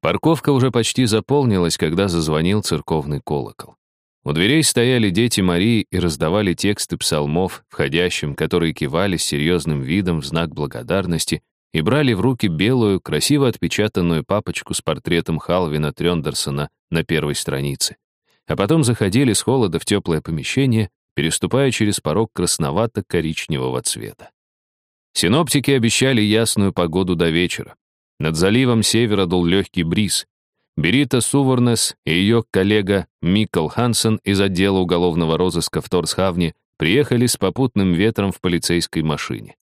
Парковка уже почти заполнилась, когда зазвонил церковный колокол. У дверей стояли дети Марии и раздавали тексты псалмов входящим, которые кивали с серьезным видом в знак благодарности и брали в руки белую, красиво отпечатанную папочку с портретом Халвина Трёндерсона на первой странице. А потом заходили с холода в теплое помещение, переступая через порог красновато-коричневого цвета. Синоптики обещали ясную погоду до вечера. Над заливом севера дул легкий бриз. Берита Суворнес и ее коллега Микл Хансен из отдела уголовного розыска в Торсхавне приехали с попутным ветром в полицейской машине.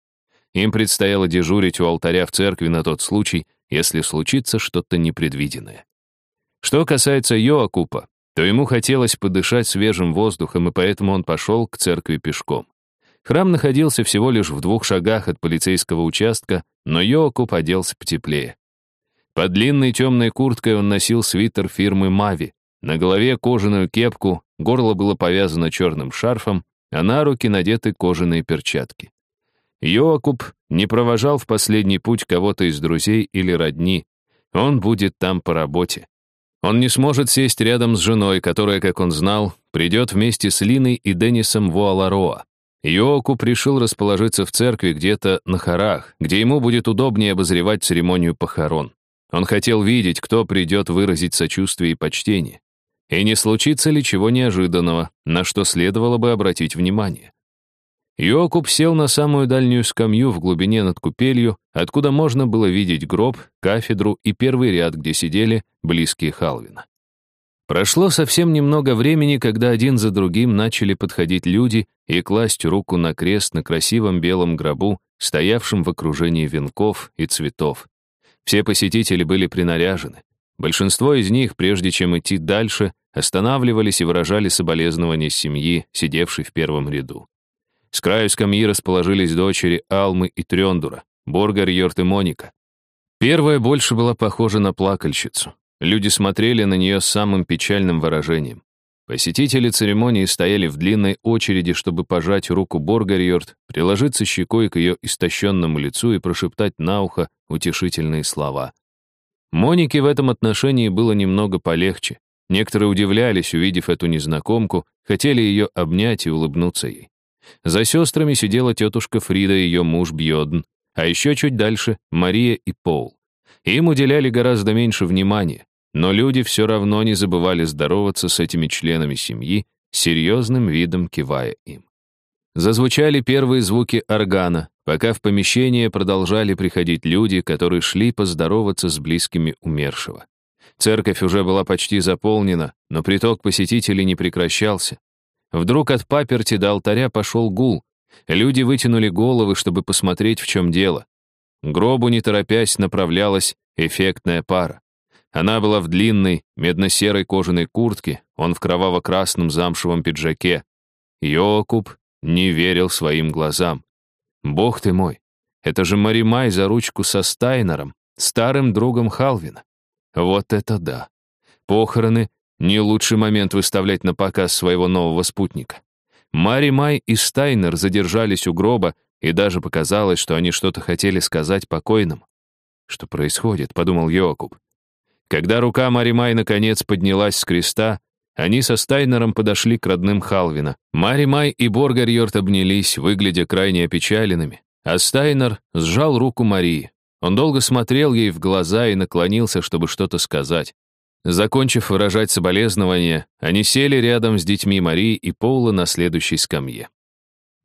Им предстояло дежурить у алтаря в церкви на тот случай, если случится что-то непредвиденное. Что касается Йоакупа, то ему хотелось подышать свежим воздухом, и поэтому он пошел к церкви пешком. Храм находился всего лишь в двух шагах от полицейского участка, но Йоакуп оделся потеплее. Под длинной темной курткой он носил свитер фирмы «Мави», на голове кожаную кепку, горло было повязано черным шарфом, а на руки надеты кожаные перчатки. Йоакуб не провожал в последний путь кого-то из друзей или родни. Он будет там по работе. Он не сможет сесть рядом с женой, которая, как он знал, придет вместе с Линой и Деннисом Вуалароа. Йоакуб решил расположиться в церкви где-то на хорах, где ему будет удобнее обозревать церемонию похорон. Он хотел видеть, кто придет выразить сочувствие и почтение. И не случится ли чего неожиданного, на что следовало бы обратить внимание. Йокуб сел на самую дальнюю скамью в глубине над купелью, откуда можно было видеть гроб, кафедру и первый ряд, где сидели близкие Халвина. Прошло совсем немного времени, когда один за другим начали подходить люди и класть руку на крест на красивом белом гробу, стоявшем в окружении венков и цветов. Все посетители были принаряжены. Большинство из них, прежде чем идти дальше, останавливались и выражали соболезнования семьи, сидевшей в первом ряду. С краю скамьи расположились дочери Алмы и Трёндура, Боргар, Йорт и Моника. Первая больше была похожа на плакальщицу. Люди смотрели на нее с самым печальным выражением. Посетители церемонии стояли в длинной очереди, чтобы пожать руку Боргарьорд, приложиться щекой к ее истощенному лицу и прошептать на ухо утешительные слова. Монике в этом отношении было немного полегче. Некоторые удивлялись, увидев эту незнакомку, хотели ее обнять и улыбнуться ей. За сестрами сидела тетушка Фрида и ее муж Бьодн, а еще чуть дальше Мария и Пол. Им уделяли гораздо меньше внимания, но люди все равно не забывали здороваться с этими членами семьи, серьезным видом кивая им. Зазвучали первые звуки органа, пока в помещение продолжали приходить люди, которые шли поздороваться с близкими умершего. Церковь уже была почти заполнена, но приток посетителей не прекращался. Вдруг от паперти до алтаря пошел гул. Люди вытянули головы, чтобы посмотреть, в чем дело. К гробу, не торопясь, направлялась эффектная пара. Она была в длинной, медно-серой кожаной куртке, он в кроваво-красном замшевом пиджаке. Йокуб не верил своим глазам. «Бог ты мой, это же Маримай за ручку со Стайнером, старым другом Халвина. Вот это да! Похороны не лучший момент выставлять на показ своего нового спутника. Мари Май и Стайнер задержались у гроба, и даже показалось, что они что-то хотели сказать покойному. «Что происходит?» — подумал Йокуб. Когда рука Мари Май наконец поднялась с креста, они со Стайнером подошли к родным Халвина. Мари Май и Боргарьорт обнялись, выглядя крайне опечаленными, а Стайнер сжал руку Марии. Он долго смотрел ей в глаза и наклонился, чтобы что-то сказать. Закончив выражать соболезнования, они сели рядом с детьми Марии и Поула на следующей скамье.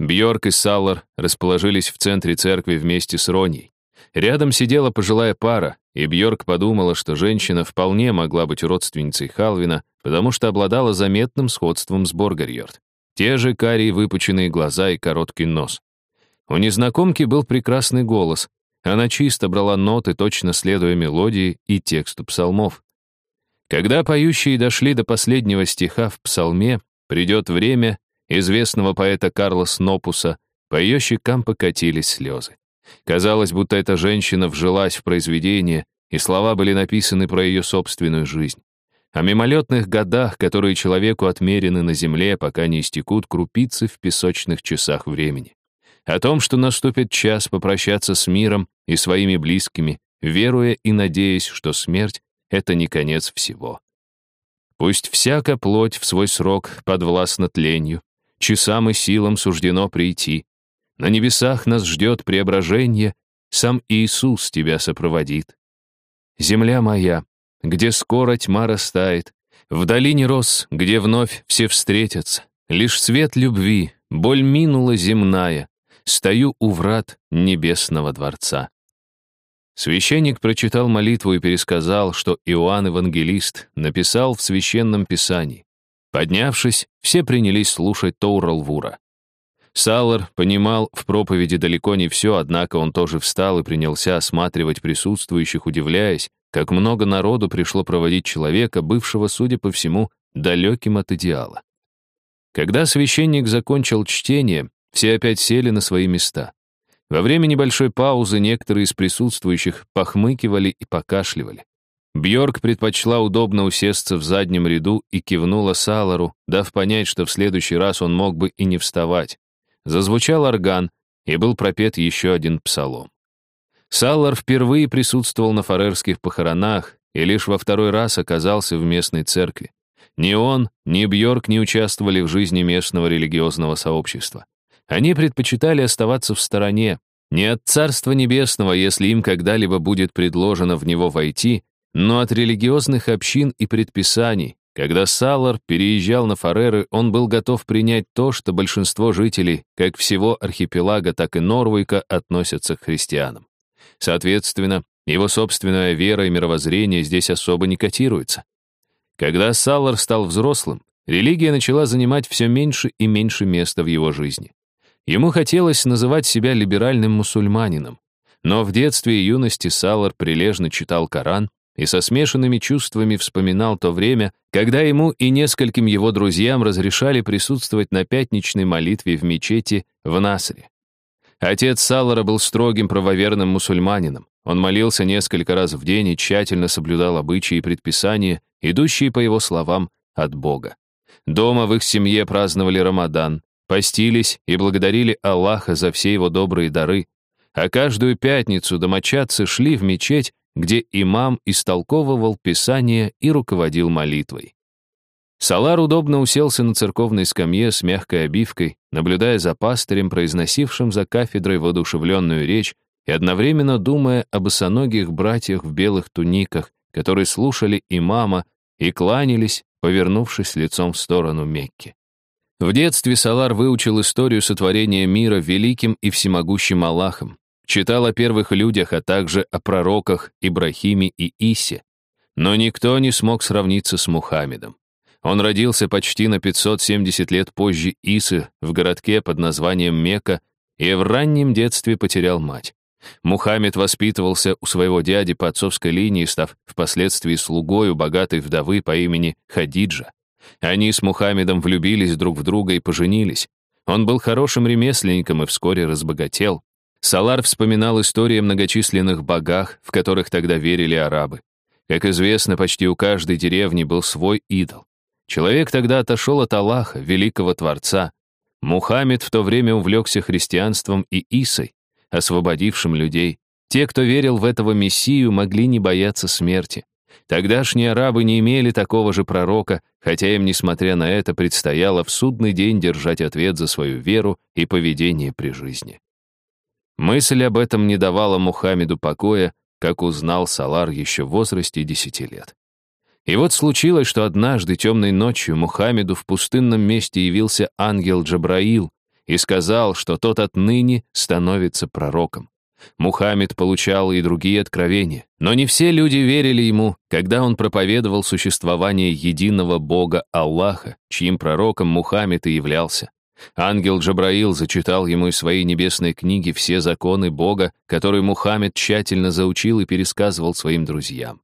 Бьорк и Саллар расположились в центре церкви вместе с Роней. Рядом сидела пожилая пара, и Бьорк подумала, что женщина вполне могла быть родственницей Халвина, потому что обладала заметным сходством с Боргарьорд. Те же карие выпученные глаза и короткий нос. У незнакомки был прекрасный голос. Она чисто брала ноты, точно следуя мелодии и тексту псалмов. Когда поющие дошли до последнего стиха в псалме «Придет время» известного поэта Карла Снопуса, по ее щекам покатились слезы. Казалось, будто эта женщина вжилась в произведение, и слова были написаны про ее собственную жизнь. О мимолетных годах, которые человеку отмерены на земле, пока не истекут крупицы в песочных часах времени. О том, что наступит час попрощаться с миром и своими близкими, веруя и надеясь, что смерть это не конец всего. Пусть всяка плоть в свой срок подвластна тленью, часам и силам суждено прийти. На небесах нас ждет преображение, сам Иисус тебя сопроводит. Земля моя, где скоро тьма растает, в долине рос, где вновь все встретятся, лишь свет любви, боль минула земная, стою у врат небесного дворца. Священник прочитал молитву и пересказал, что Иоанн Евангелист написал в Священном Писании. Поднявшись, все принялись слушать Тоуралвура. Салар понимал в проповеди далеко не все, однако он тоже встал и принялся осматривать присутствующих, удивляясь, как много народу пришло проводить человека, бывшего, судя по всему, далеким от идеала. Когда священник закончил чтение, все опять сели на свои места. Во время небольшой паузы некоторые из присутствующих похмыкивали и покашливали. Бьорк предпочла удобно усесться в заднем ряду и кивнула Салару, дав понять, что в следующий раз он мог бы и не вставать. Зазвучал орган, и был пропет еще один псалом. Саллар впервые присутствовал на фарерских похоронах и лишь во второй раз оказался в местной церкви. Ни он, ни Бьорк не участвовали в жизни местного религиозного сообщества. Они предпочитали оставаться в стороне, не от Царства Небесного, если им когда-либо будет предложено в него войти, но от религиозных общин и предписаний. Когда Салар переезжал на Фареры, он был готов принять то, что большинство жителей, как всего архипелага, так и Норвейка, относятся к христианам. Соответственно, его собственная вера и мировоззрение здесь особо не котируются. Когда Салар стал взрослым, религия начала занимать все меньше и меньше места в его жизни. Ему хотелось называть себя либеральным мусульманином, но в детстве и юности Салар прилежно читал Коран и со смешанными чувствами вспоминал то время, когда ему и нескольким его друзьям разрешали присутствовать на пятничной молитве в мечети в Насре. Отец Салара был строгим правоверным мусульманином. Он молился несколько раз в день и тщательно соблюдал обычаи и предписания, идущие, по его словам, от Бога. Дома в их семье праздновали Рамадан, постились и благодарили Аллаха за все его добрые дары, а каждую пятницу домочадцы шли в мечеть, где имам истолковывал Писание и руководил молитвой. Салар удобно уселся на церковной скамье с мягкой обивкой, наблюдая за пастырем, произносившим за кафедрой воодушевленную речь и одновременно думая об босоногих братьях в белых туниках, которые слушали имама и кланялись, повернувшись лицом в сторону Мекки. В детстве Салар выучил историю сотворения мира великим и всемогущим Аллахом, читал о первых людях, а также о пророках Ибрахиме и Исе. Но никто не смог сравниться с Мухаммедом. Он родился почти на 570 лет позже Исы в городке под названием Мекка и в раннем детстве потерял мать. Мухаммед воспитывался у своего дяди по отцовской линии, став впоследствии слугой у богатой вдовы по имени Хадиджа. Они с Мухаммедом влюбились друг в друга и поженились. Он был хорошим ремесленником и вскоре разбогател. Салар вспоминал истории о многочисленных богах, в которых тогда верили арабы. Как известно, почти у каждой деревни был свой идол. Человек тогда отошел от Аллаха, великого Творца. Мухаммед в то время увлекся христианством и Исой, освободившим людей. Те, кто верил в этого Мессию, могли не бояться смерти. Тогдашние арабы не имели такого же пророка, хотя им, несмотря на это, предстояло в судный день держать ответ за свою веру и поведение при жизни. Мысль об этом не давала Мухаммеду покоя, как узнал Салар еще в возрасте десяти лет. И вот случилось, что однажды темной ночью Мухаммеду в пустынном месте явился ангел Джабраил и сказал, что тот отныне становится пророком. Мухаммед получал и другие откровения, но не все люди верили ему, когда он проповедовал существование единого Бога Аллаха, чьим пророком Мухаммед и являлся. Ангел Джабраил зачитал ему из своей небесной книги все законы Бога, которые Мухаммед тщательно заучил и пересказывал своим друзьям.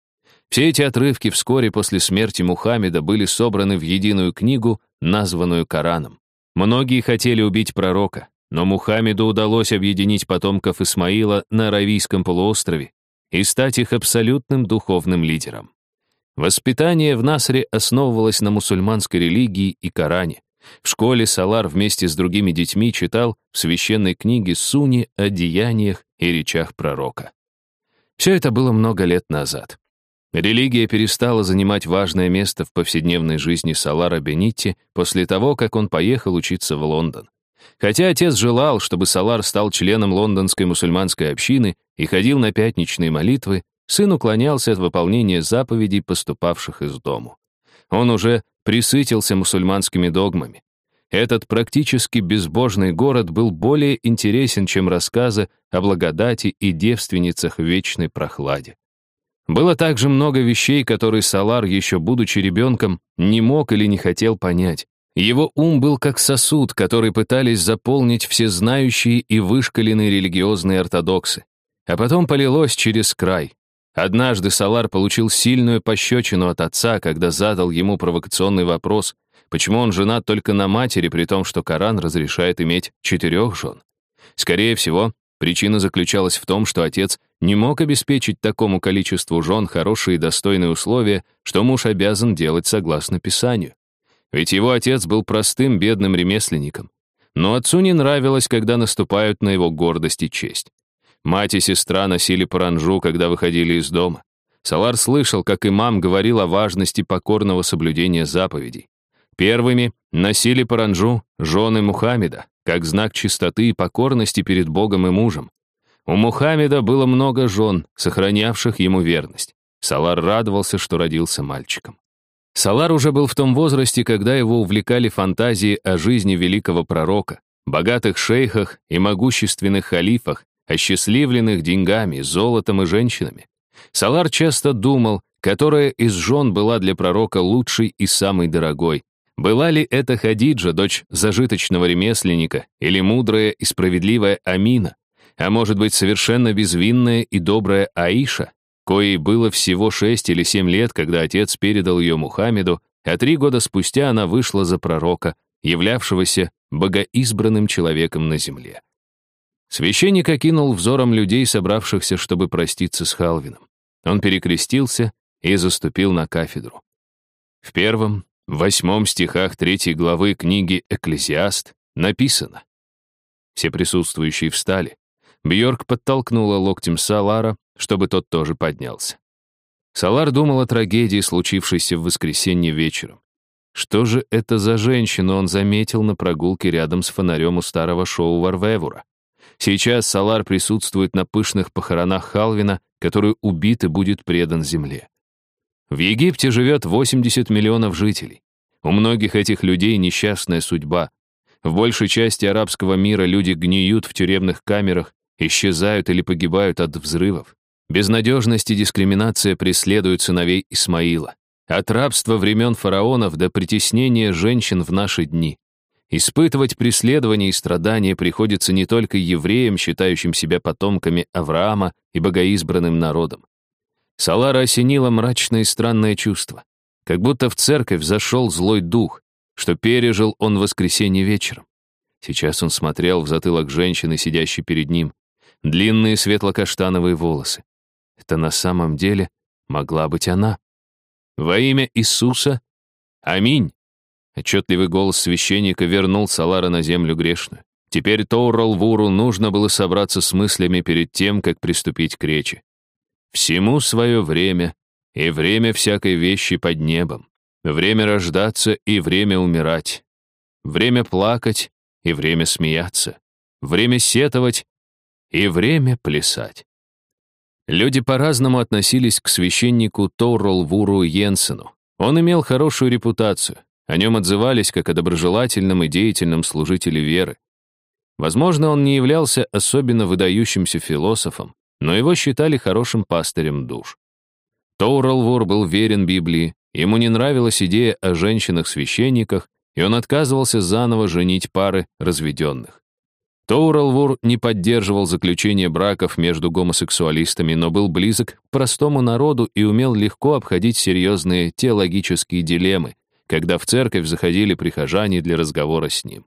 Все эти отрывки вскоре после смерти Мухаммеда были собраны в единую книгу, названную Кораном. Многие хотели убить пророка, но Мухаммеду удалось объединить потомков Исмаила на Аравийском полуострове и стать их абсолютным духовным лидером. Воспитание в Насре основывалось на мусульманской религии и Коране. В школе Салар вместе с другими детьми читал в священной книге Суни о деяниях и речах пророка. Все это было много лет назад. Религия перестала занимать важное место в повседневной жизни Салара Бенитти после того, как он поехал учиться в Лондон. Хотя отец желал, чтобы Салар стал членом лондонской мусульманской общины и ходил на пятничные молитвы, сын уклонялся от выполнения заповедей, поступавших из дому. Он уже присытился мусульманскими догмами. Этот практически безбожный город был более интересен, чем рассказы о благодати и девственницах в вечной прохладе. Было также много вещей, которые Салар, еще будучи ребенком, не мог или не хотел понять. Его ум был как сосуд, который пытались заполнить всезнающие и вышкаленные религиозные ортодоксы. А потом полилось через край. Однажды Салар получил сильную пощечину от отца, когда задал ему провокационный вопрос, почему он женат только на матери, при том, что Коран разрешает иметь четырех жен. Скорее всего, причина заключалась в том, что отец не мог обеспечить такому количеству жен хорошие и достойные условия, что муж обязан делать согласно Писанию. Ведь его отец был простым бедным ремесленником. Но отцу не нравилось, когда наступают на его гордость и честь. Мать и сестра носили паранжу, когда выходили из дома. Салар слышал, как имам говорил о важности покорного соблюдения заповедей. Первыми носили паранжу жены Мухаммеда, как знак чистоты и покорности перед Богом и мужем. У Мухаммеда было много жен, сохранявших ему верность. Салар радовался, что родился мальчиком. Салар уже был в том возрасте, когда его увлекали фантазии о жизни великого пророка, богатых шейхах и могущественных халифах, осчастливленных деньгами, золотом и женщинами. Салар часто думал, которая из жен была для пророка лучшей и самой дорогой. Была ли это Хадиджа, дочь зажиточного ремесленника, или мудрая и справедливая Амина? а может быть, совершенно безвинная и добрая Аиша, коей было всего шесть или семь лет, когда отец передал ее Мухаммеду, а три года спустя она вышла за пророка, являвшегося богоизбранным человеком на земле. Священник окинул взором людей, собравшихся, чтобы проститься с Халвином. Он перекрестился и заступил на кафедру. В первом, восьмом стихах третьей главы книги «Экклезиаст» написано. Все присутствующие встали. Бьорк подтолкнула локтем Салара, чтобы тот тоже поднялся. Салар думал о трагедии, случившейся в воскресенье вечером. Что же это за женщина он заметил на прогулке рядом с фонарем у старого шоу Варвевура? Сейчас Салар присутствует на пышных похоронах Халвина, который убит и будет предан земле. В Египте живет 80 миллионов жителей. У многих этих людей несчастная судьба. В большей части арабского мира люди гниют в тюремных камерах исчезают или погибают от взрывов. Безнадежность и дискриминация преследуют сыновей Исмаила. От рабства времен фараонов до притеснения женщин в наши дни. Испытывать преследование и страдания приходится не только евреям, считающим себя потомками Авраама и богоизбранным народом. Салара осенила мрачное и странное чувство. Как будто в церковь зашел злой дух, что пережил он воскресенье вечером. Сейчас он смотрел в затылок женщины, сидящей перед ним, длинные светло-каштановые волосы. Это на самом деле могла быть она. Во имя Иисуса. Аминь. Отчетливый голос священника вернул Салара на землю грешную. Теперь Тоурал-Вуру нужно было собраться с мыслями перед тем, как приступить к речи. Всему свое время, и время всякой вещи под небом. Время рождаться и время умирать. Время плакать и время смеяться. Время сетовать и время плясать. Люди по-разному относились к священнику Вуру Йенсену. Он имел хорошую репутацию. О нем отзывались как о доброжелательном и деятельном служителе веры. Возможно, он не являлся особенно выдающимся философом, но его считали хорошим пастырем душ. Вур был верен Библии, ему не нравилась идея о женщинах-священниках, и он отказывался заново женить пары разведенных. Тоуралвур не поддерживал заключение браков между гомосексуалистами, но был близок к простому народу и умел легко обходить серьезные теологические дилеммы, когда в церковь заходили прихожане для разговора с ним.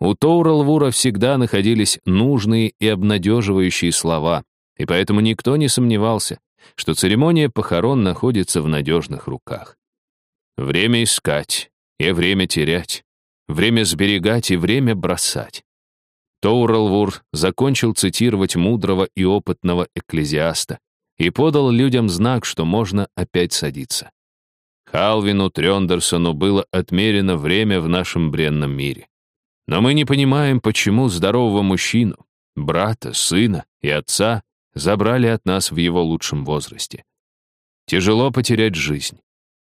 У Тоуралвура всегда находились нужные и обнадеживающие слова, и поэтому никто не сомневался, что церемония похорон находится в надежных руках. Время искать и время терять, время сберегать и время бросать. Тоуралвур закончил цитировать мудрого и опытного экклезиаста. и подал людям знак, что можно опять садиться. Халвину Трёндерсону было отмерено время в нашем бренном мире. Но мы не понимаем, почему здорового мужчину, брата, сына и отца забрали от нас в его лучшем возрасте. Тяжело потерять жизнь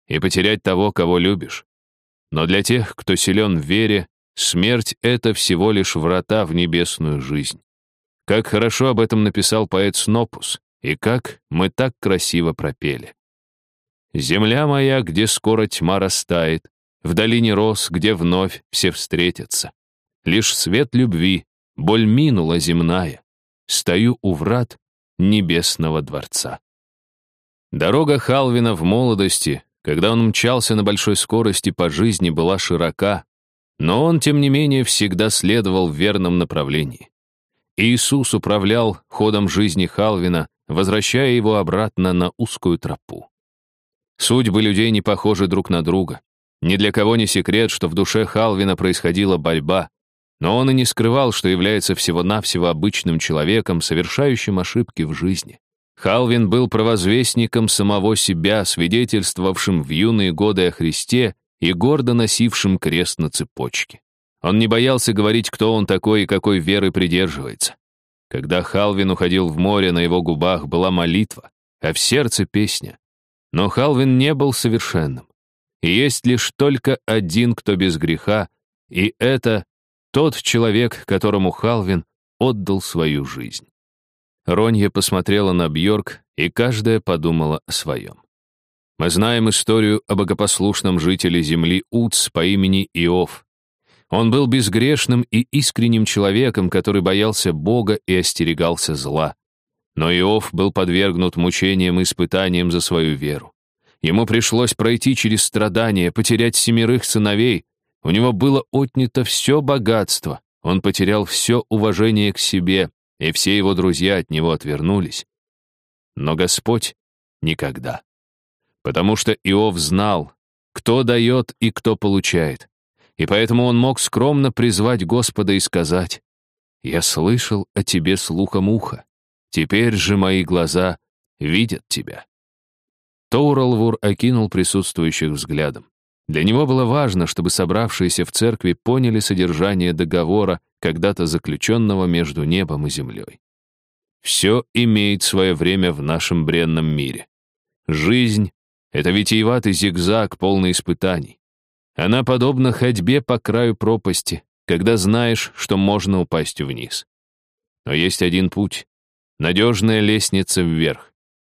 и потерять того, кого любишь. Но для тех, кто силен в вере, смерть — это всего лишь врата в небесную жизнь. Как хорошо об этом написал поэт Снопус, и как мы так красиво пропели. «Земля моя, где скоро тьма растает, в долине рос, где вновь все встретятся. Лишь свет любви, боль минула земная. Стою у врат небесного дворца». Дорога Халвина в молодости, когда он мчался на большой скорости по жизни, была широка, но он, тем не менее, всегда следовал в верном направлении. Иисус управлял ходом жизни Халвина, возвращая его обратно на узкую тропу. Судьбы людей не похожи друг на друга. Ни для кого не секрет, что в душе Халвина происходила борьба, но он и не скрывал, что является всего-навсего обычным человеком, совершающим ошибки в жизни. Халвин был провозвестником самого себя, свидетельствовавшим в юные годы о Христе и гордо носившим крест на цепочке. Он не боялся говорить, кто он такой и какой веры придерживается. Когда Халвин уходил в море, на его губах была молитва, а в сердце песня. Но Халвин не был совершенным. И есть лишь только один, кто без греха, и это тот человек, которому Халвин отдал свою жизнь. Ронья посмотрела на Бьорк, и каждая подумала о своем. Мы знаем историю о богопослушном жителе земли Уц по имени Иов. Он был безгрешным и искренним человеком, который боялся Бога и остерегался зла. Но Иов был подвергнут мучениям и испытаниям за свою веру. Ему пришлось пройти через страдания, потерять семерых сыновей. У него было отнято все богатство. Он потерял все уважение к себе, и все его друзья от него отвернулись. Но Господь никогда. Потому что Иов знал, кто дает и кто получает. И поэтому он мог скромно призвать Господа и сказать, «Я слышал о тебе слухом уха, теперь же мои глаза видят тебя». Тоуралвур окинул присутствующих взглядом. Для него было важно, чтобы собравшиеся в церкви поняли содержание договора, когда-то заключенного между небом и землей. Все имеет свое время в нашем бренном мире. Жизнь — это витиеватый зигзаг, полный испытаний. Она подобна ходьбе по краю пропасти, когда знаешь, что можно упасть вниз. Но есть один путь — надежная лестница вверх.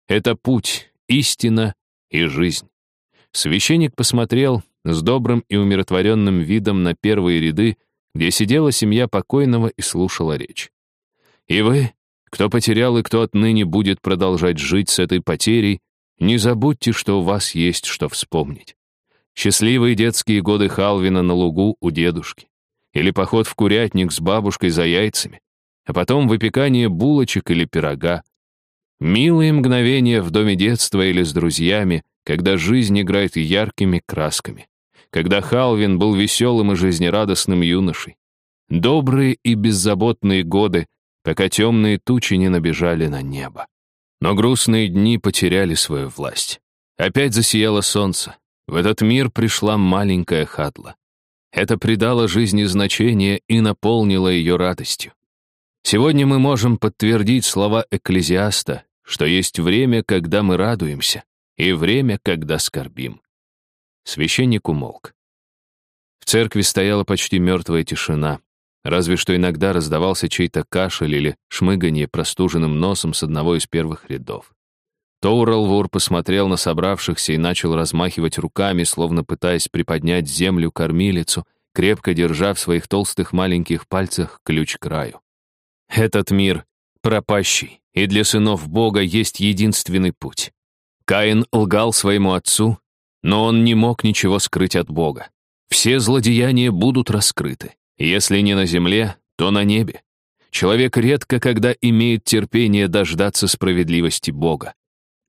Это путь, истина и жизнь. Священник посмотрел с добрым и умиротворенным видом на первые ряды, где сидела семья покойного и слушала речь. И вы, кто потерял и кто отныне будет продолжать жить с этой потерей, не забудьте, что у вас есть что вспомнить. Счастливые детские годы Халвина на лугу у дедушки. Или поход в курятник с бабушкой за яйцами. А потом выпекание булочек или пирога. Милые мгновения в доме детства или с друзьями, когда жизнь играет яркими красками когда Халвин был веселым и жизнерадостным юношей. Добрые и беззаботные годы, пока темные тучи не набежали на небо. Но грустные дни потеряли свою власть. Опять засияло солнце. В этот мир пришла маленькая Хадла. Это придало жизни значение и наполнило ее радостью. Сегодня мы можем подтвердить слова Экклезиаста, что есть время, когда мы радуемся, и время, когда скорбим. Священник умолк. В церкви стояла почти мертвая тишина, разве что иногда раздавался чей-то кашель или шмыганье простуженным носом с одного из первых рядов. Тоуралвур посмотрел на собравшихся и начал размахивать руками, словно пытаясь приподнять землю кормилицу, крепко держа в своих толстых маленьких пальцах ключ к краю. «Этот мир пропащий, и для сынов Бога есть единственный путь. Каин лгал своему отцу, но он не мог ничего скрыть от Бога. Все злодеяния будут раскрыты. Если не на земле, то на небе. Человек редко когда имеет терпение дождаться справедливости Бога.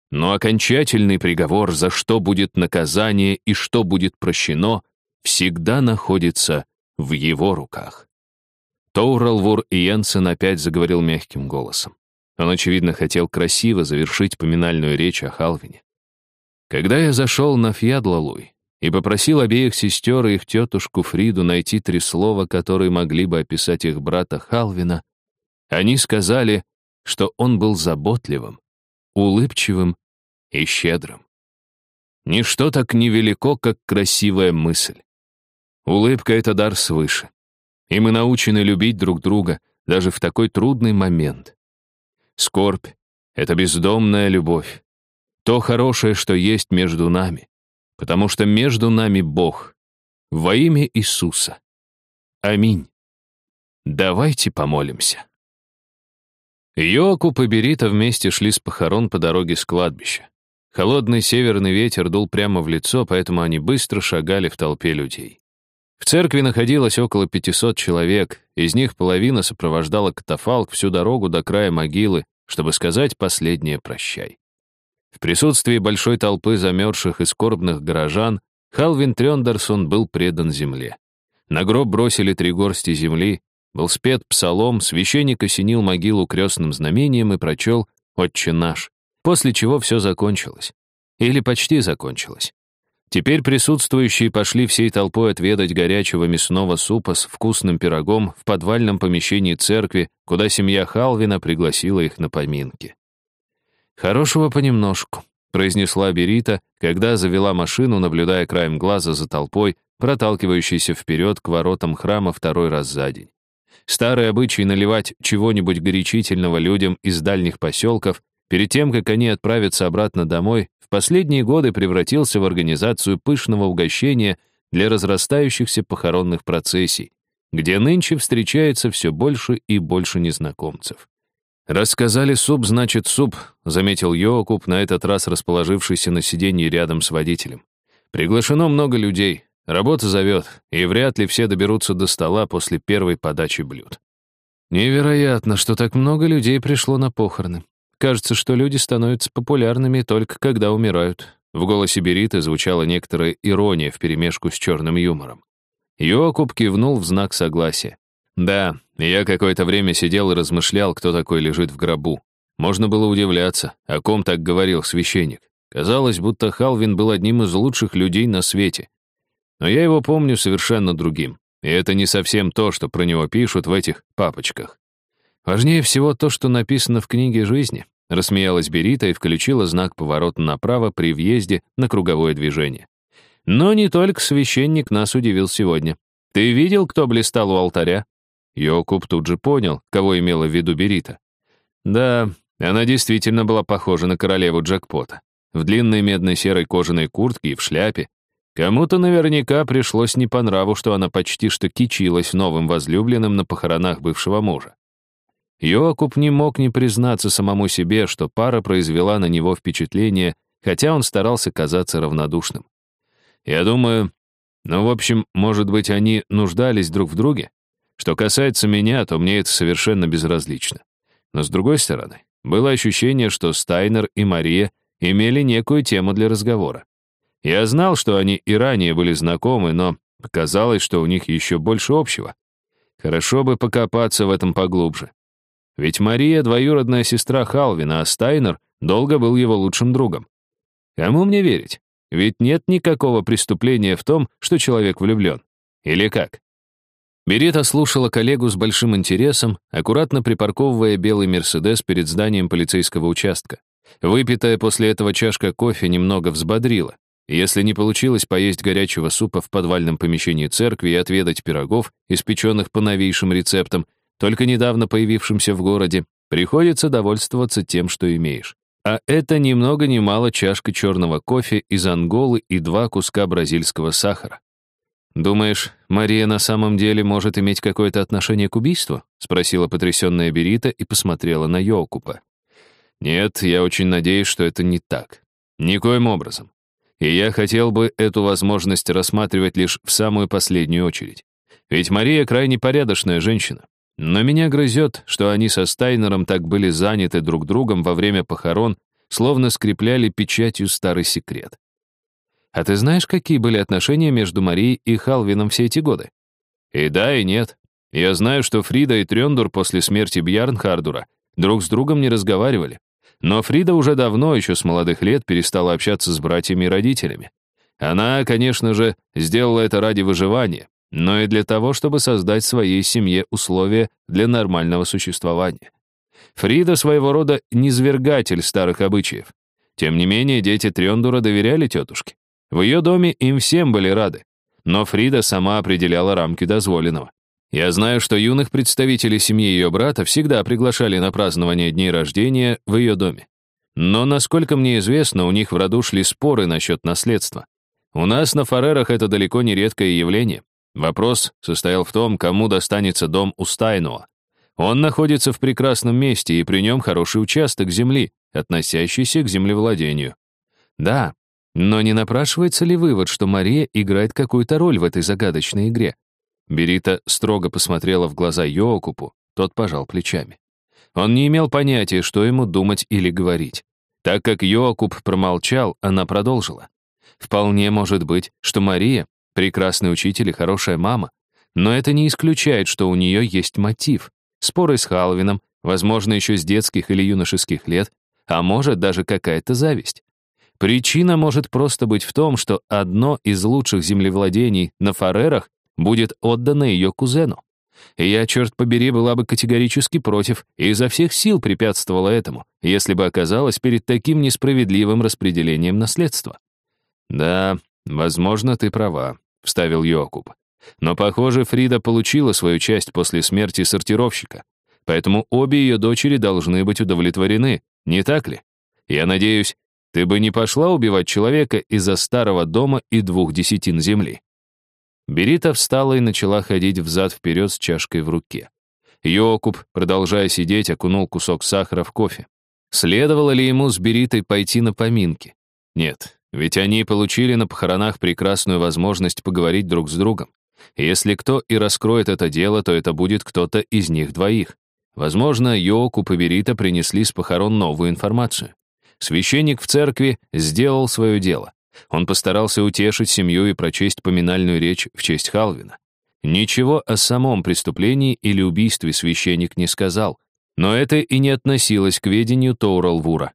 Но окончательный приговор, за что будет наказание и что будет прощено, всегда находится в его руках. Тоуралвур Йенсен опять заговорил мягким голосом. Он, очевидно, хотел красиво завершить поминальную речь о Халвине. Когда я зашел на Фьядлалуй и попросил обеих сестер и их тетушку Фриду найти три слова, которые могли бы описать их брата Халвина, они сказали, что он был заботливым, улыбчивым и щедрым. Ничто так невелико, как красивая мысль. Улыбка — это дар свыше. И мы научены любить друг друга даже в такой трудный момент. Скорбь — это бездомная любовь. То хорошее, что есть между нами. Потому что между нами Бог. Во имя Иисуса. Аминь. Давайте помолимся. Йокуб и Берита вместе шли с похорон по дороге с кладбища. Холодный северный ветер дул прямо в лицо, поэтому они быстро шагали в толпе людей. В церкви находилось около 500 человек, из них половина сопровождала катафалк всю дорогу до края могилы, чтобы сказать последнее «прощай». В присутствии большой толпы замерзших и скорбных горожан Халвин Трёндерсон был предан земле. На гроб бросили три горсти земли, был спет псалом, священник осенил могилу крестным знамением и прочел «Отче наш», после чего все закончилось. Или почти закончилось. Теперь присутствующие пошли всей толпой отведать горячего мясного супа с вкусным пирогом в подвальном помещении церкви, куда семья Халвина пригласила их на поминки. «Хорошего понемножку», — произнесла Берита, когда завела машину, наблюдая краем глаза за толпой, проталкивающейся вперед к воротам храма второй раз за день. Старый обычай наливать чего-нибудь горячительного людям из дальних поселков перед тем, как они отправятся обратно домой, в последние годы превратился в организацию пышного угощения для разрастающихся похоронных процессий, где нынче встречается все больше и больше незнакомцев. «Рассказали суп, значит суп», — заметил Йоакуб, на этот раз расположившийся на сиденье рядом с водителем. «Приглашено много людей, Работа зовет, и вряд ли все доберутся до стола после первой подачи блюд. Невероятно, что так много людей пришло на похороны. Кажется, что люди становятся популярными только когда умирают. В голосе Бериты звучала некоторая ирония вперемешку с черным юмором. Йокуб кивнул в знак согласия. Да, я какое-то время сидел и размышлял, кто такой лежит в гробу. Можно было удивляться, о ком так говорил священник. Казалось, будто Халвин был одним из лучших людей на свете. Но я его помню совершенно другим. И это не совсем то, что про него пишут в этих папочках. Важнее всего то, что написано в книге жизни. Рассмеялась Берита и включила знак поворота направо при въезде на круговое движение. Но не только священник нас удивил сегодня. Ты видел, кто блистал у алтаря? Йокуб тут же понял, кого имела в виду Берита. Да, она действительно была похожа на королеву джекпота. В длинной медной серой кожаной куртке и в шляпе, Кому-то наверняка пришлось не по нраву, что она почти что кичилась новым возлюбленным на похоронах бывшего мужа. Йоакуб не мог не признаться самому себе, что пара произвела на него впечатление, хотя он старался казаться равнодушным. Я думаю, ну, в общем, может быть, они нуждались друг в друге? Что касается меня, то мне это совершенно безразлично. Но с другой стороны, было ощущение, что Стайнер и Мария имели некую тему для разговора. Я знал, что они и ранее были знакомы, но показалось, что у них еще больше общего. Хорошо бы покопаться в этом поглубже. Ведь Мария — двоюродная сестра Халвина, а Стайнер долго был его лучшим другом. Кому мне верить? Ведь нет никакого преступления в том, что человек влюблен. Или как? Берита слушала коллегу с большим интересом, аккуратно припарковывая белый «Мерседес» перед зданием полицейского участка. Выпитая после этого чашка кофе немного взбодрила. Если не получилось поесть горячего супа в подвальном помещении церкви и отведать пирогов, испеченных по новейшим рецептам, только недавно появившимся в городе, приходится довольствоваться тем, что имеешь. А это ни много ни мало чашка черного кофе из Анголы и два куска бразильского сахара. «Думаешь, Мария на самом деле может иметь какое-то отношение к убийству?» спросила потрясенная Берита и посмотрела на Йокупа. «Нет, я очень надеюсь, что это не так. Никоим образом и я хотел бы эту возможность рассматривать лишь в самую последнюю очередь. Ведь Мария крайне порядочная женщина. Но меня грызет, что они со Стайнером так были заняты друг другом во время похорон, словно скрепляли печатью старый секрет. А ты знаешь, какие были отношения между Марией и Халвином все эти годы? И да, и нет. Я знаю, что Фрида и Трёндур после смерти Бьярнхардура друг с другом не разговаривали. Но Фрида уже давно, еще с молодых лет, перестала общаться с братьями и родителями. Она, конечно же, сделала это ради выживания, но и для того, чтобы создать своей семье условия для нормального существования. Фрида своего рода низвергатель старых обычаев. Тем не менее, дети Трёндура доверяли тетушке. В ее доме им всем были рады. Но Фрида сама определяла рамки дозволенного. Я знаю, что юных представителей семьи ее брата всегда приглашали на празднование дней рождения в ее доме. Но, насколько мне известно, у них в роду шли споры насчет наследства. У нас на Фарерах это далеко не редкое явление. Вопрос состоял в том, кому достанется дом у Стайнуа. Он находится в прекрасном месте, и при нем хороший участок земли, относящийся к землевладению. Да, но не напрашивается ли вывод, что Мария играет какую-то роль в этой загадочной игре? Берита строго посмотрела в глаза Йоокупу, тот пожал плечами. Он не имел понятия, что ему думать или говорить. Так как Йоакуб промолчал, она продолжила. Вполне может быть, что Мария — прекрасный учитель и хорошая мама, но это не исключает, что у нее есть мотив. Споры с Халвином, возможно, еще с детских или юношеских лет, а может, даже какая-то зависть. Причина может просто быть в том, что одно из лучших землевладений на Фарерах будет отдано ее кузену. И я, черт побери, была бы категорически против и изо всех сил препятствовала этому, если бы оказалась перед таким несправедливым распределением наследства. «Да, возможно, ты права», — вставил Йокуб. «Но, похоже, Фрида получила свою часть после смерти сортировщика, поэтому обе ее дочери должны быть удовлетворены, не так ли? Я надеюсь, ты бы не пошла убивать человека из-за старого дома и двух десятин земли». Берита встала и начала ходить взад-вперед с чашкой в руке. Йокуб, продолжая сидеть, окунул кусок сахара в кофе. Следовало ли ему с Беритой пойти на поминки? Нет, ведь они получили на похоронах прекрасную возможность поговорить друг с другом. Если кто и раскроет это дело, то это будет кто-то из них двоих. Возможно, Йокуб и Берита принесли с похорон новую информацию. Священник в церкви сделал свое дело. Он постарался утешить семью и прочесть поминальную речь в честь Халвина. Ничего о самом преступлении или убийстве священник не сказал, но это и не относилось к ведению Тоуралвура.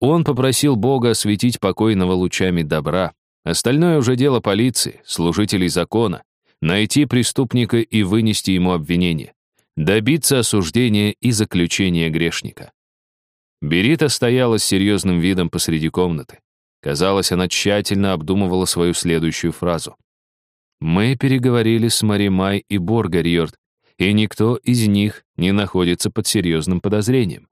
Он попросил Бога осветить покойного лучами добра. Остальное уже дело полиции, служителей закона, найти преступника и вынести ему обвинение, добиться осуждения и заключения грешника. Берита стояла с серьезным видом посреди комнаты. Казалось, она тщательно обдумывала свою следующую фразу. «Мы переговорили с Маримай и Боргариорд, и никто из них не находится под серьезным подозрением.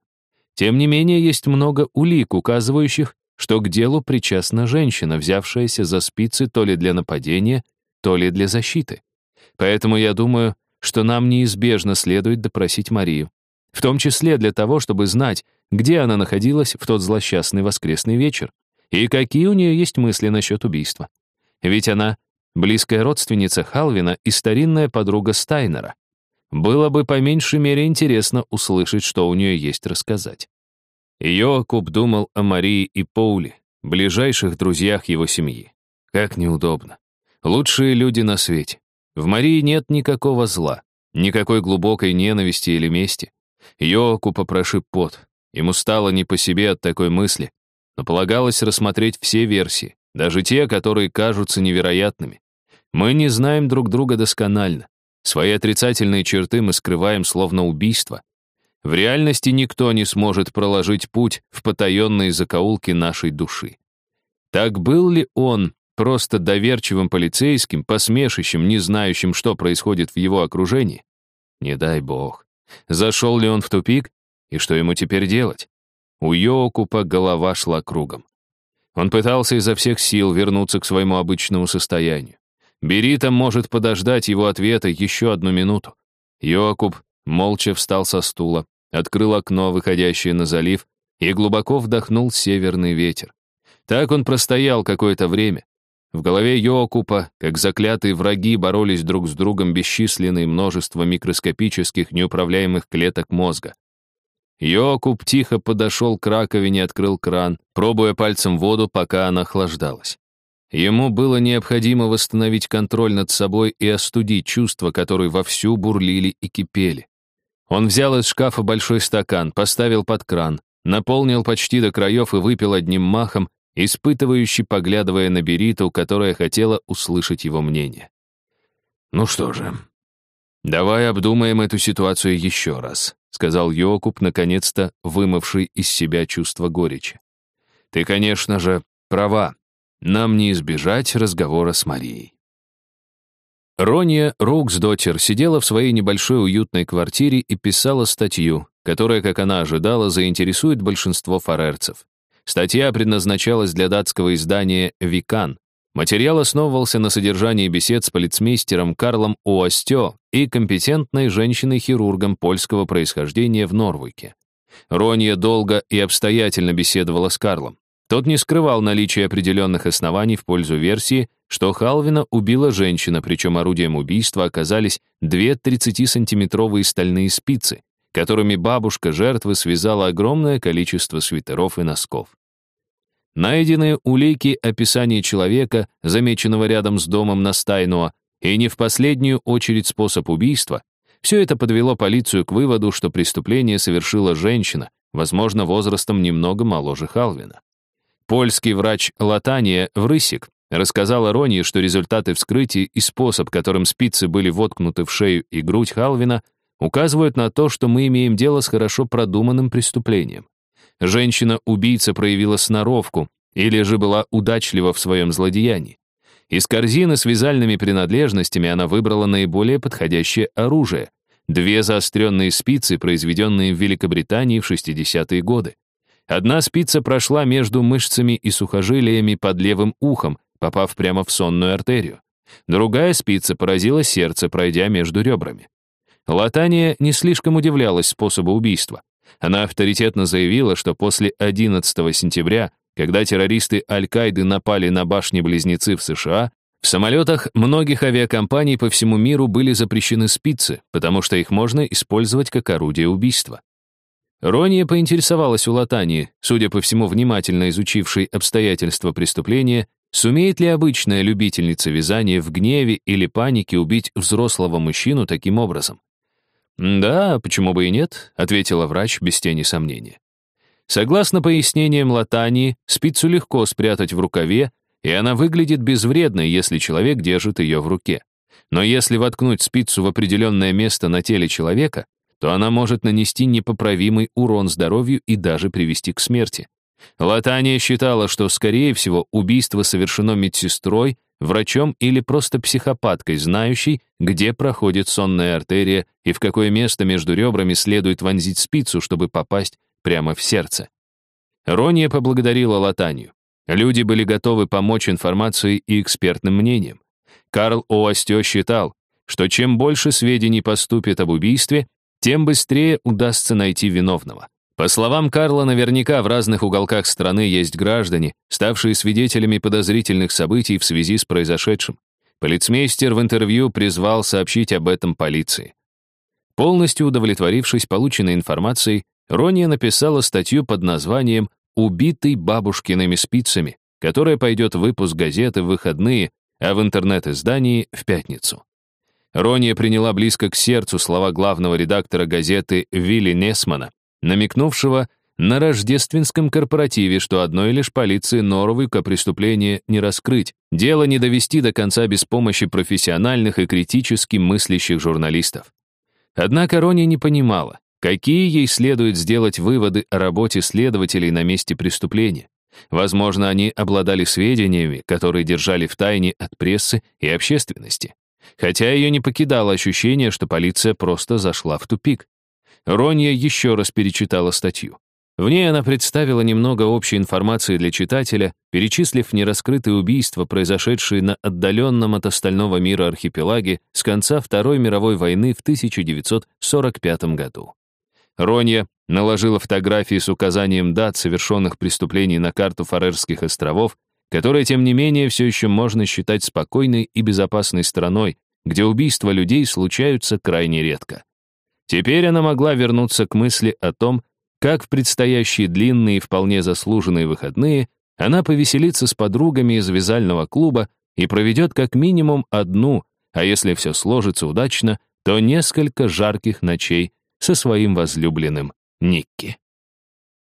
Тем не менее, есть много улик, указывающих, что к делу причастна женщина, взявшаяся за спицы то ли для нападения, то ли для защиты. Поэтому я думаю, что нам неизбежно следует допросить Марию, в том числе для того, чтобы знать, где она находилась в тот злосчастный воскресный вечер, и какие у нее есть мысли насчет убийства. Ведь она близкая родственница Халвина и старинная подруга Стайнера. Было бы по меньшей мере интересно услышать, что у нее есть рассказать. Йоакуб думал о Марии и Поуле, ближайших друзьях его семьи. Как неудобно. Лучшие люди на свете. В Марии нет никакого зла, никакой глубокой ненависти или мести. Йоакуб прошиб пот. Ему стало не по себе от такой мысли, но полагалось рассмотреть все версии, даже те, которые кажутся невероятными. Мы не знаем друг друга досконально. Свои отрицательные черты мы скрываем словно убийство. В реальности никто не сможет проложить путь в потаенные закоулки нашей души. Так был ли он просто доверчивым полицейским, посмешищем, не знающим, что происходит в его окружении? Не дай бог. Зашел ли он в тупик? И что ему теперь делать? У Йокупа голова шла кругом. Он пытался изо всех сил вернуться к своему обычному состоянию. Берита может подождать его ответа еще одну минуту. Йокуб молча встал со стула, открыл окно, выходящее на залив, и глубоко вдохнул северный ветер. Так он простоял какое-то время. В голове Йокупа, как заклятые враги, боролись друг с другом бесчисленные множество микроскопических неуправляемых клеток мозга. Йокуб тихо подошел к раковине и открыл кран, пробуя пальцем воду, пока она охлаждалась. Ему было необходимо восстановить контроль над собой и остудить чувства, которые вовсю бурлили и кипели. Он взял из шкафа большой стакан, поставил под кран, наполнил почти до краев и выпил одним махом, испытывающий, поглядывая на Бериту, которая хотела услышать его мнение. «Ну что же, давай обдумаем эту ситуацию еще раз», сказал Йокуб, наконец-то вымывший из себя чувство горечи. «Ты, конечно же, права. Нам не избежать разговора с Марией». Ронья Руксдотер сидела в своей небольшой уютной квартире и писала статью, которая, как она ожидала, заинтересует большинство фарерцев. Статья предназначалась для датского издания «Викан». Материал основывался на содержании бесед с полицмейстером Карлом Уостё и компетентной женщиной-хирургом польского происхождения в Норвике. Ронья долго и обстоятельно беседовала с Карлом. Тот не скрывал наличие определенных оснований в пользу версии, что Халвина убила женщина, причем орудием убийства оказались две 30-сантиметровые стальные спицы, которыми бабушка жертвы связала огромное количество свитеров и носков. Найденные улики описания человека, замеченного рядом с домом на Стайнуа, и не в последнюю очередь способ убийства, все это подвело полицию к выводу, что преступление совершила женщина, возможно, возрастом немного моложе Халвина. Польский врач Латания Врысик рассказал Ронии, что результаты вскрытия и способ, которым спицы были воткнуты в шею и грудь Халвина, указывают на то, что мы имеем дело с хорошо продуманным преступлением. Женщина-убийца проявила сноровку или же была удачлива в своем злодеянии. Из корзины с вязальными принадлежностями она выбрала наиболее подходящее оружие — две заостренные спицы, произведенные в Великобритании в 60-е годы. Одна спица прошла между мышцами и сухожилиями под левым ухом, попав прямо в сонную артерию. Другая спица поразила сердце, пройдя между ребрами. Латания не слишком удивлялась способу убийства. Она авторитетно заявила, что после 11 сентября, когда террористы Аль-Каиды напали на башни-близнецы в США, в самолетах многих авиакомпаний по всему миру были запрещены спицы, потому что их можно использовать как орудие убийства. Рония поинтересовалась у Латании, судя по всему внимательно изучившей обстоятельства преступления, сумеет ли обычная любительница вязания в гневе или панике убить взрослого мужчину таким образом. «Да, почему бы и нет», — ответила врач без тени сомнения. Согласно пояснениям Латании, спицу легко спрятать в рукаве, и она выглядит безвредной, если человек держит ее в руке. Но если воткнуть спицу в определенное место на теле человека, то она может нанести непоправимый урон здоровью и даже привести к смерти. Латания считала, что, скорее всего, убийство совершено медсестрой, врачом или просто психопаткой, знающей, где проходит сонная артерия и в какое место между ребрами следует вонзить спицу, чтобы попасть прямо в сердце. Рония поблагодарила Латанию. Люди были готовы помочь информацией и экспертным мнением. Карл Оастё считал, что чем больше сведений поступит об убийстве, тем быстрее удастся найти виновного. По словам Карла, наверняка в разных уголках страны есть граждане, ставшие свидетелями подозрительных событий в связи с произошедшим. Полицмейстер в интервью призвал сообщить об этом полиции. Полностью удовлетворившись полученной информацией, Рония написала статью под названием «Убитый бабушкиными спицами», которая пойдет в выпуск газеты в выходные, а в интернет-издании в пятницу. Рония приняла близко к сердцу слова главного редактора газеты Вилли Несмана, намекнувшего на рождественском корпоративе, что одной лишь полиции Норвика преступление не раскрыть, дело не довести до конца без помощи профессиональных и критически мыслящих журналистов. Однако Рони не понимала, какие ей следует сделать выводы о работе следователей на месте преступления. Возможно, они обладали сведениями, которые держали в тайне от прессы и общественности. Хотя ее не покидало ощущение, что полиция просто зашла в тупик. Ронья еще раз перечитала статью. В ней она представила немного общей информации для читателя, перечислив нераскрытые убийства, произошедшие на отдаленном от остального мира архипелаге с конца Второй мировой войны в 1945 году. Ронья наложила фотографии с указанием дат совершенных преступлений на карту Фарерских островов, которые, тем не менее, все еще можно считать спокойной и безопасной страной, где убийства людей случаются крайне редко. Теперь она могла вернуться к мысли о том, как в предстоящие длинные и вполне заслуженные выходные она повеселится с подругами из вязального клуба и проведет как минимум одну, а если все сложится удачно, то несколько жарких ночей со своим возлюбленным Никки.